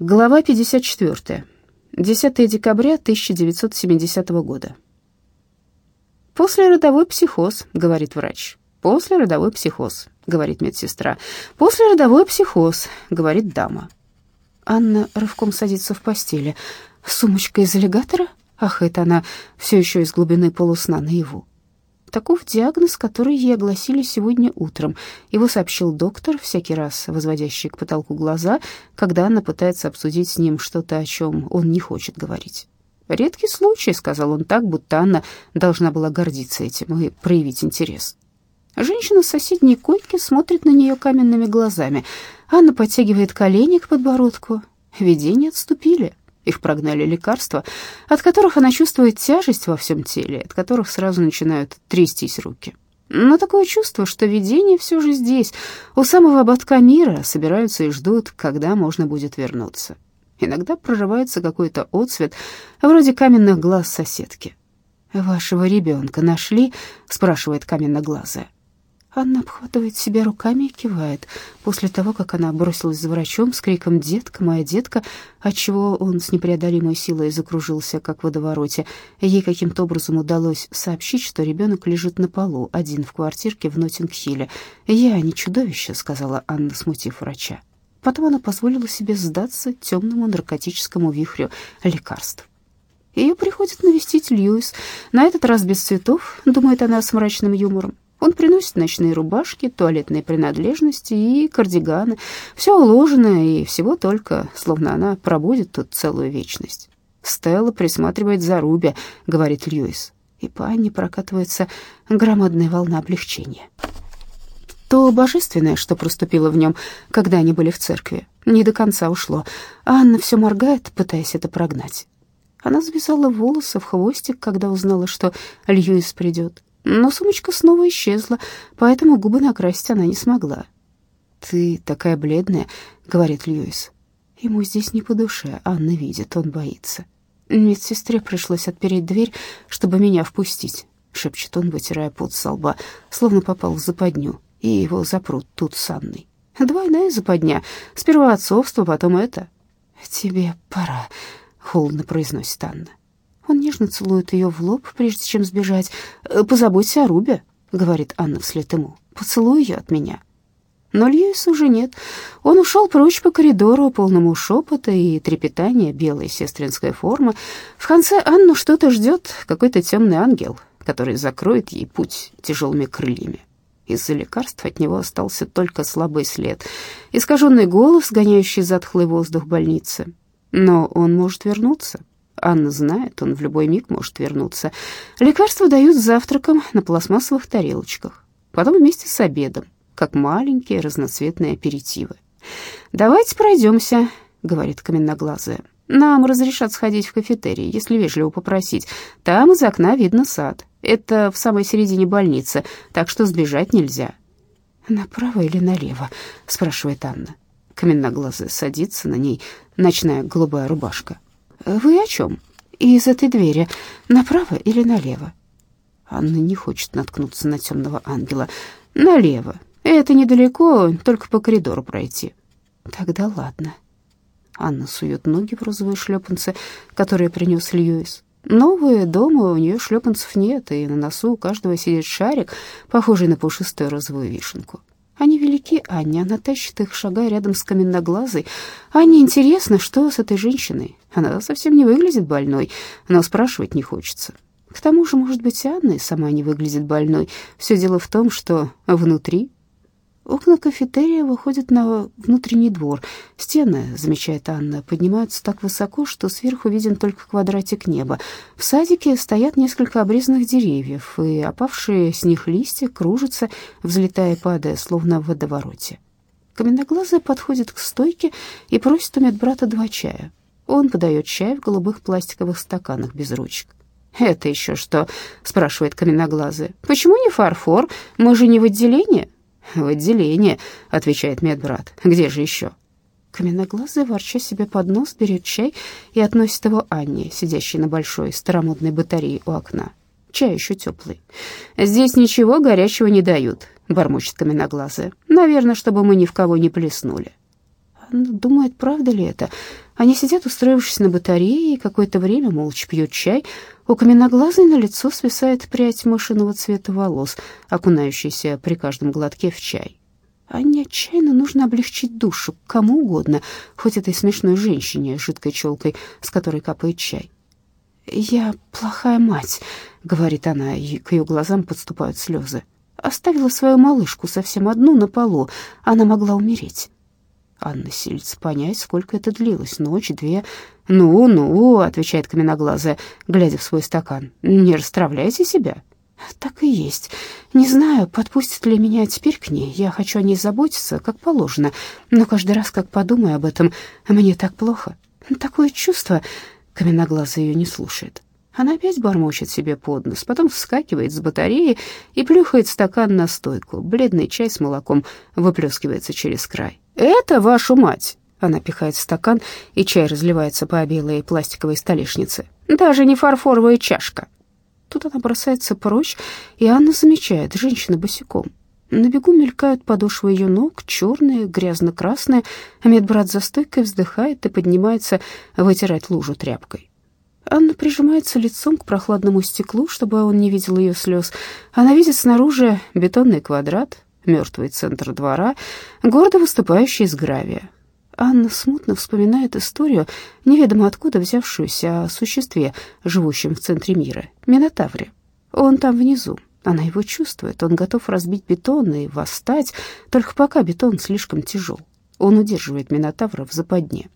Глава 54. 10 декабря 1970 года. «Послеродовой психоз», — говорит врач. «Послеродовой психоз», — говорит медсестра. «Послеродовой психоз», — говорит дама. Анна рывком садится в постели. «Сумочка из аллигатора?» Ах, это она все еще из глубины полусна наяву. Таков диагноз, который ей огласили сегодня утром. Его сообщил доктор, всякий раз возводящий к потолку глаза, когда она пытается обсудить с ним что-то, о чем он не хочет говорить. «Редкий случай», — сказал он так, будто Анна должна была гордиться этим и проявить интерес. Женщина с соседней койки смотрит на нее каменными глазами. Анна подтягивает колени к подбородку. Видения отступили. Их прогнали лекарства, от которых она чувствует тяжесть во всем теле, от которых сразу начинают трястись руки. Но такое чувство, что видения все же здесь, у самого ободка мира, собираются и ждут, когда можно будет вернуться. Иногда прорывается какой-то отсвет, вроде каменных глаз соседки. «Вашего ребенка нашли?» — спрашивает каменноглазая. Анна обхватывает себя руками и кивает. После того, как она бросилась за врачом с криком «Детка, моя детка!», отчего он с непреодолимой силой закружился, как в водовороте, ей каким-то образом удалось сообщить, что ребенок лежит на полу, один в квартирке в Ноттинг-Хилле. «Я не чудовище», — сказала Анна, смутив врача. Потом она позволила себе сдаться темному наркотическому вихрю лекарств. Ее приходит навестить Льюис, на этот раз без цветов, думает она с мрачным юмором. Он приносит ночные рубашки, туалетные принадлежности и кардиганы. Все уложено, и всего только, словно она пробудет тут целую вечность. «Стелла присматривает за Руби», — говорит Льюис. И по Анне прокатывается громадная волна облегчения. То божественное, что проступило в нем, когда они были в церкви, не до конца ушло. Анна все моргает, пытаясь это прогнать. Она завязала волосы в хвостик, когда узнала, что Льюис придет. Но сумочка снова исчезла, поэтому губы накрасить она не смогла. «Ты такая бледная», — говорит Льюис. Ему здесь не по душе, Анна видит, он боится. Медсестре пришлось отпереть дверь, чтобы меня впустить, шепчет он, вытирая пот со лба, словно попал в западню, и его запрут тут с Анной. Двойная западня. Сперва отцовство, потом это. «Тебе пора», — холодно произносит Анна. Он нежно целует ее в лоб, прежде чем сбежать. «Э, «Позаботься о Рубе», — говорит Анна вслед ему. «Поцелуй ее от меня». Но Льюиса уже нет. Он ушел прочь по коридору, полному шепота и трепетания, белая сестринская форма. В конце Анну что-то ждет, какой-то темный ангел, который закроет ей путь тяжелыми крыльями. Из-за лекарств от него остался только слабый след, искаженный голос, гоняющий затхлый воздух больницы. Но он может вернуться. Анна знает, он в любой миг может вернуться. Лекарства дают с завтраком на пластмассовых тарелочках, потом вместе с обедом, как маленькие разноцветные аперитивы. «Давайте пройдемся», — говорит каменноглазая. «Нам разрешат сходить в кафетерий, если вежливо попросить. Там из окна видно сад. Это в самой середине больницы, так что сбежать нельзя». «Направо или налево?» — спрашивает Анна. Каменноглазая садится на ней, ночная голубая рубашка. «Вы о чем? Из этой двери направо или налево?» Анна не хочет наткнуться на темного ангела. «Налево. Это недалеко, только по коридору пройти». «Тогда ладно». Анна сует ноги в розовые шлепанцы, которые принес Льюис. Новые дома, у нее шлепанцев нет, и на носу у каждого сидит шарик, похожий на пушистую розовую вишенку. Они велики Анне, она тащит их, шагая рядом с каменноглазой. Анне интересно, что с этой женщиной. Она совсем не выглядит больной, но спрашивать не хочется. К тому же, может быть, Анна и сама не выглядит больной. Все дело в том, что внутри Окна кафетерия выходят на внутренний двор. Стены, замечает Анна, поднимаются так высоко, что сверху виден только квадратик неба. В садике стоят несколько обрезанных деревьев, и опавшие с них листья кружатся, взлетая и падая, словно в водовороте. Каменноглазая подходит к стойке и просит у медбрата два чая. Он подает чай в голубых пластиковых стаканах без ручек. «Это еще что?» — спрашивает каменноглазая. «Почему не фарфор? Мы же не в отделении?» «В отделение», — отвечает медбрат. «Где же еще?» Каменноглазый, ворча себе под нос, берет чай и относит его Анне, сидящей на большой старомодной батарее у окна. Чай еще теплый. «Здесь ничего горячего не дают», — бормочет каменноглазая. «Наверное, чтобы мы ни в кого не плеснули». Она думает, правда ли это. Они сидят, устроившись на батарее, и какое-то время молча пьют чай. У каменноглазой на лицо свисает прядь мышиного цвета волос, окунающаяся при каждом глотке в чай. Анне отчаянно нужно облегчить душу кому угодно, хоть этой смешной женщине с жидкой челкой, с которой капает чай. «Я плохая мать», — говорит она, и к ее глазам подступают слезы. «Оставила свою малышку совсем одну на полу, она могла умереть». Анна силится понять, сколько это длилось, ночь, две. «Ну, ну», — отвечает каменоглазая, глядя в свой стакан, — «не расстравляйте себя». «Так и есть. Не знаю, подпустит ли меня теперь к ней. Я хочу о ней заботиться, как положено. Но каждый раз, как подумаю об этом, мне так плохо. Такое чувство...» Каменоглазая ее не слушает. Она опять бормочет себе под нос, потом вскакивает с батареи и плюхает стакан на стойку. Бледный чай с молоком выплескивается через край. «Это вашу мать!» Она пихает стакан, и чай разливается по белой пластиковой столешнице. «Даже не фарфоровая чашка!» Тут она бросается прочь, и Анна замечает, женщина босиком. На бегу мелькают подошвы ее ног, черные, грязно-красные, медбрат за стойкой вздыхает и поднимается вытирать лужу тряпкой. Анна прижимается лицом к прохладному стеклу, чтобы он не видел ее слез. Она видит снаружи бетонный квадрат, мертвый центр двора, гордо выступающий из гравия. Анна смутно вспоминает историю, неведомо откуда взявшуюся о существе, живущем в центре мира, Минотавре. Он там внизу, она его чувствует, он готов разбить бетон и восстать, только пока бетон слишком тяжел. Он удерживает Минотавра в западне.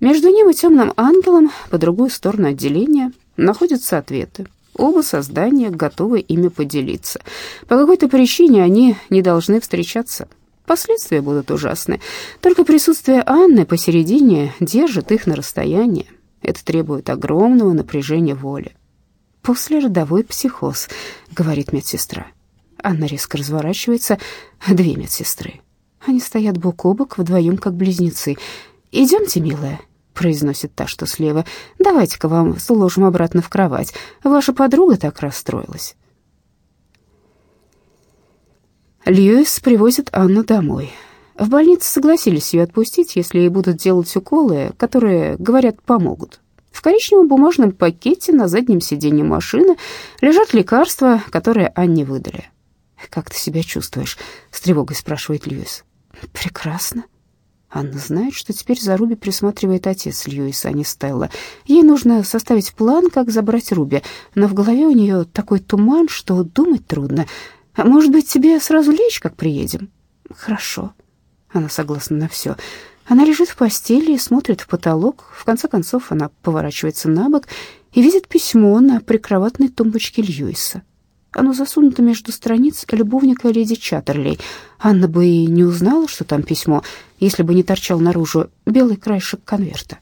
Между ним и темным ангелом, по другую сторону отделения, находятся ответы. Оба создания готовы ими поделиться. По какой-то причине они не должны встречаться. Последствия будут ужасны. Только присутствие Анны посередине держит их на расстоянии. Это требует огромного напряжения воли. «Послеродовой психоз», — говорит медсестра. Анна резко разворачивается. Две медсестры. Они стоят бок о бок, вдвоем, как близнецы. «Идемте, милая», — произносит та, что слева. «Давайте-ка вам уложим обратно в кровать. Ваша подруга так расстроилась». Льюис привозит Анну домой. В больнице согласились ее отпустить, если ей будут делать уколы, которые, говорят, помогут. В коричневом бумажном пакете на заднем сиденье машины лежат лекарства, которые Анне выдали. «Как ты себя чувствуешь?» — с тревогой спрашивает Льюис. «Прекрасно». Анна знает, что теперь за Руби присматривает отец Льюиса, а не Стелла. Ей нужно составить план, как забрать Руби, но в голове у нее такой туман, что думать трудно. А может быть, тебе сразу лечь, как приедем? Хорошо. Она согласна на все. Она лежит в постели и смотрит в потолок. В конце концов, она поворачивается на бок и видит письмо на прикроватной тумбочке Льюиса. Оно засунуто между страниц любовника леди Чаттерлей. Анна бы и не узнала, что там письмо, если бы не торчал наружу белый краешек конверта.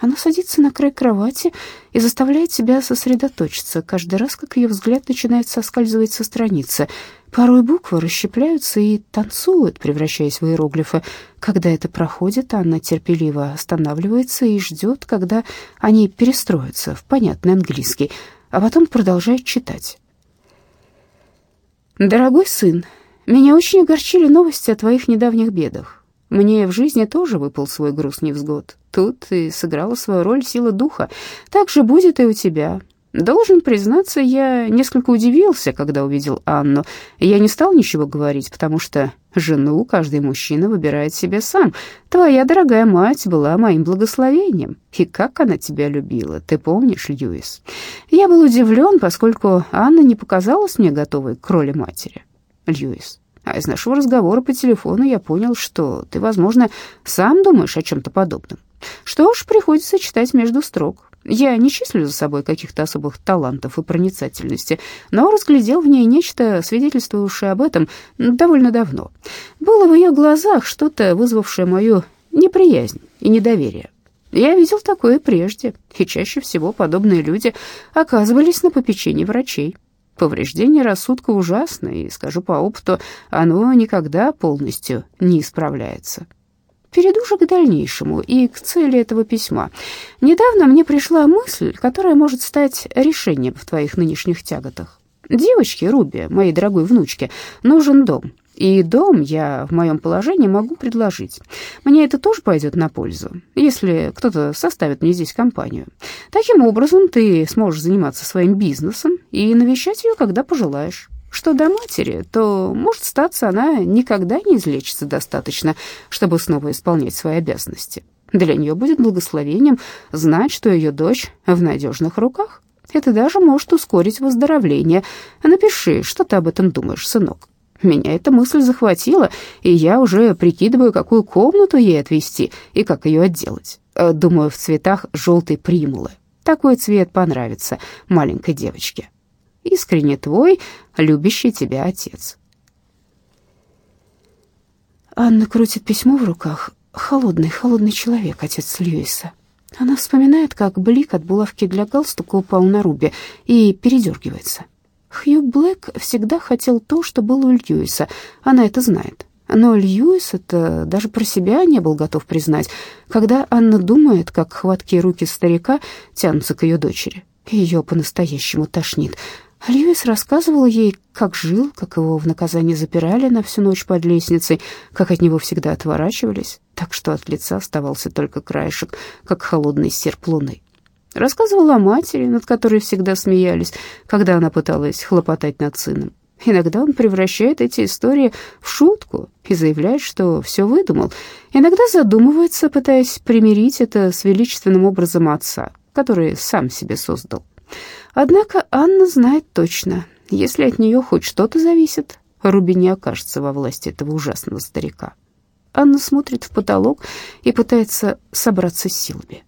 Она садится на край кровати и заставляет себя сосредоточиться каждый раз, как ее взгляд начинает соскальзывать со страницы. Порой буквы расщепляются и танцуют, превращаясь в иероглифы. Когда это проходит, Анна терпеливо останавливается и ждет, когда они перестроятся в понятный английский, а потом продолжает читать. «Дорогой сын, меня очень огорчили новости о твоих недавних бедах. Мне в жизни тоже выпал свой груз невзгод. Тут и сыграла свою роль сила духа. Так же будет и у тебя. Должен признаться, я несколько удивился, когда увидел Анну. Я не стал ничего говорить, потому что жену каждый мужчина выбирает себе сам. Твоя дорогая мать была моим благословением. И как она тебя любила, ты помнишь, Льюис? Я был удивлен, поскольку Анна не показалась мне готовой к роли матери. Льюис, а из нашего разговора по телефону я понял, что ты, возможно, сам думаешь о чем-то подобном. Что ж, приходится читать между строк. Я не числю за собой каких-то особых талантов и проницательности, но разглядел в ней нечто, свидетельствующее об этом довольно давно. Было в ее глазах что-то, вызвавшее мою неприязнь и недоверие. Я видел такое прежде, и чаще всего подобные люди оказывались на попечении врачей. Повреждение рассудка ужасно, и, скажу по опыту, оно никогда полностью не исправляется. Перейду же к дальнейшему и к цели этого письма. Недавно мне пришла мысль, которая может стать решением в твоих нынешних тяготах. Девочке Руби, моей дорогой внучке, нужен дом, И дом я в моем положении могу предложить. Мне это тоже пойдет на пользу, если кто-то составит мне здесь компанию. Таким образом, ты сможешь заниматься своим бизнесом и навещать ее, когда пожелаешь. Что до матери, то, может статься, она никогда не излечится достаточно, чтобы снова исполнять свои обязанности. Для нее будет благословением знать, что ее дочь в надежных руках. Это даже может ускорить выздоровление. Напиши, что ты об этом думаешь, сынок. Меня эта мысль захватила, и я уже прикидываю, какую комнату ей отвести и как ее отделать. Э, думаю, в цветах желтой примулы. Такой цвет понравится маленькой девочке. Искренне твой, любящий тебя отец. Анна крутит письмо в руках. Холодный, холодный человек, отец Льюиса. Она вспоминает, как блик от булавки для галстука упал на Руби и передергивается. Хью Блэк всегда хотел то, что было у Льюиса. Она это знает. Но Льюис это даже про себя не был готов признать, когда Анна думает, как хваткие руки старика тянутся к ее дочери. Ее по-настоящему тошнит. Льюис рассказывал ей, как жил, как его в наказание запирали на всю ночь под лестницей, как от него всегда отворачивались, так что от лица оставался только краешек, как холодный серп луны. Рассказывал о матери, над которой всегда смеялись, когда она пыталась хлопотать над сыном. Иногда он превращает эти истории в шутку и заявляет, что все выдумал. Иногда задумывается, пытаясь примирить это с величественным образом отца, который сам себе создал. Однако Анна знает точно, если от нее хоть что-то зависит, Руби не окажется во власти этого ужасного старика. Анна смотрит в потолок и пытается собраться с силами.